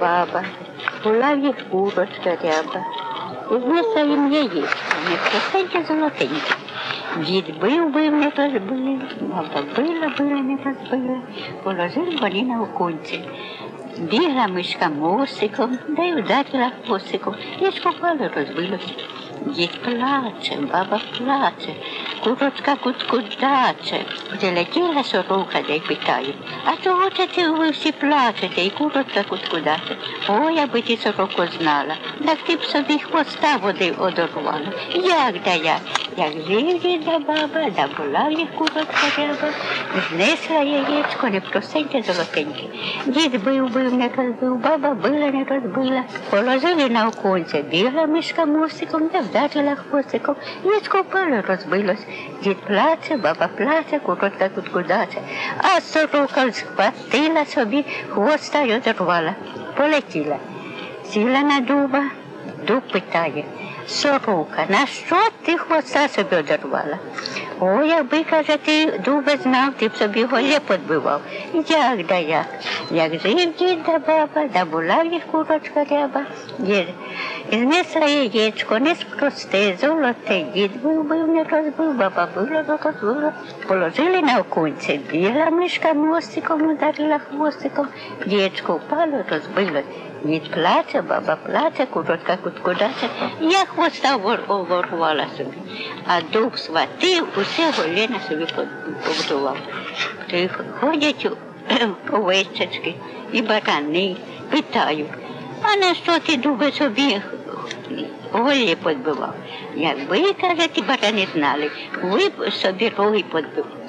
баба, була в їх курочка ряба. І внесла їм яєчко, не простеньке золотеньке. Дід бив, бив, не розбив, баба била, била, не розбила. Положили вони на оконці. Бігла мишка мостиком, да й вдарила хвостиком. І скопали, розбилося. Дід плаче, баба плаче, курочка куткудаче. залетіла сорока, де й а чого це ти ви всі плачете, і курочка куткудаче? Ой, аби ти сороку знала, так ти б собі хвоста води одорвала. Як да як? Як діда баба, да була в їх курочка знесла яєчко, не простеньке золотеньке. Дід бив, бив, не розбив, баба била, не розбила. Положили на оконце, бігла мишка мостиком, да вдарила хвостиком, і скопало, розбилось. Дід плаче, баба плаче, курочка куткудаче, а сорока схватила собі хвоста й одорвала. Полетіла. Сіла на дуба, дуб питає. Сорока, на що ти хвоста собі одірвала? О, якби, каже, ти дубе знав, ти б собі голє подбивав. Як да як? Як жив дід да баба, да була в їх курочка ряба. Iznesla je ječko, nespko stezalo, te jidgube ne razguba, pa bila ga pa razguba. Položili na okunce, bila mliška mostikom, udarila mostikom, ječko upalo, razbilo. Jid plaća, baba plaća, kurotka kod kodača. Ja hvosta ovorvala sam. A dok shvatil, vse voljena sam jih obdoval. Hodjeću po veščački i barani, pitaju. A na što ti dube so bijeh? Голі подбивав? Якби, каже, ті барани знали, ви б собі роги подбивали.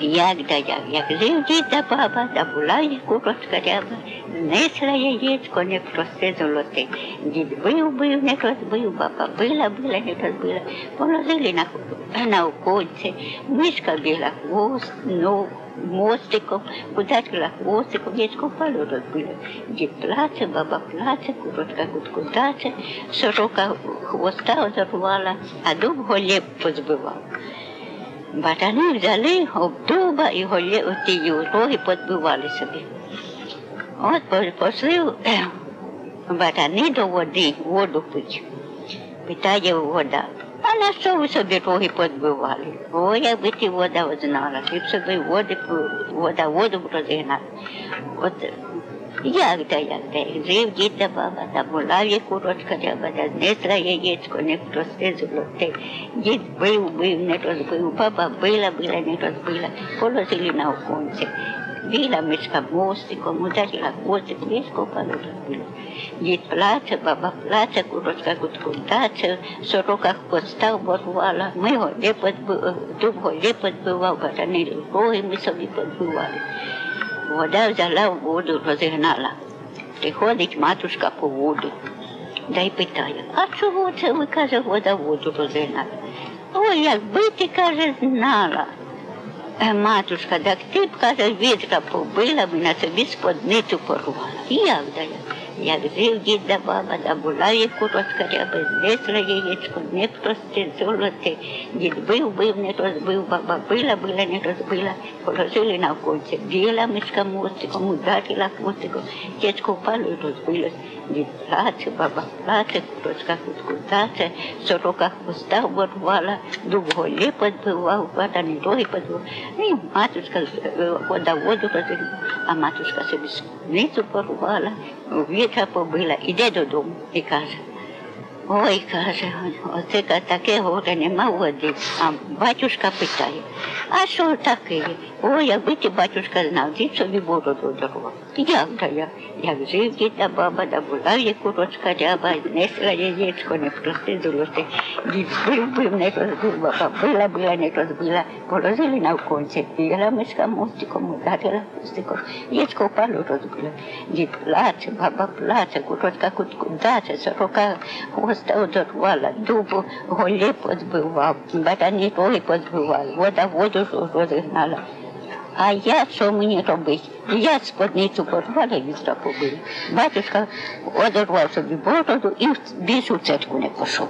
Як да як, як жив дід да баба, да була їх курочка ряба, знесла яєчко, не просте золоте. Дід бив, бив, не розбив, баба била, била, не розбила. Положили на, на оконце, мишка біла хвост, ну, мостиком, ударила хвостиком, яєчко впало, розбила. Дід плаче, баба плаче, курочка куткудаче, сорока хвоста озорвала, а дуб голєб позбивав. Барани взяли об дуба і голі ті роги подбивали собі. От пошли барани до води, воду пить. Питає вода, а на що ви собі роги подбивали? О, якби ти вода знала, ти б собі води, вода воду розігнала. От як да як да, жив дід да баба, та була в курочка ряба, да знесла яєчко, не просте золоте. Дід бив, бив, не розбив, баба била, била, не розбила, положили на оконце. Біла мишка мостиком, ударила хвостиком, і скопало розбила. Дід плаче, баба плаче, курочка куткудаче, сорока хвоста оборвала, ми голі подбивали, дуб голі подбивав, барани роги ми собі подбивали. Вода взяла в воду, розігнала. Приходить матушка по воду. Да й питає, а чого це ви, каже, вода воду розігнала? Ой, якби ти, каже, знала. Матушка, так ти б, каже, відра побила б і на собі сподницю порвала. Як да як? Як жив дід да баба, да була їх курочка ряба, знесла яєчко, не просте золоте. Дід бив, бив, не розбив, баба била, била, не розбила. Положили на оконце. Біла мишка мостиком, ударила хвостиком. Дідько впало і розбилось. Дід плаче, баба плаче, курочка куткудаче, сорока хвоста оборвала, дуб голі подбивав, барани роги подбивав. І матушка вода воду розігнала, а матушка собі спницю порвала, вітра побила, іде додому і каже. Ой, каже, оце таке горе нема води. А батюшка питає, а що таке? Ой, якби ти батюшка знав, ти собі бороду дарував. Як да я? Як жив дід та баба, да була є курочка ряба, знесла яєчко, не прости золоте. Дід бив, бив, не розбив, била, била, не розбила. Положили на оконце, бігла мишка мостиком, ударила хустиком. Яєчко впало, розбила. Дід плаче, баба плаче, курочка куткудаче, сорока хвоста одорвала, дубу голі позбивав, барані роги позбивали, вода воду розігнала. А я що мені робити? Я сподницю порвала і вітра побила. Батюшка одорвав собі бороду і більше в церкву не пішов.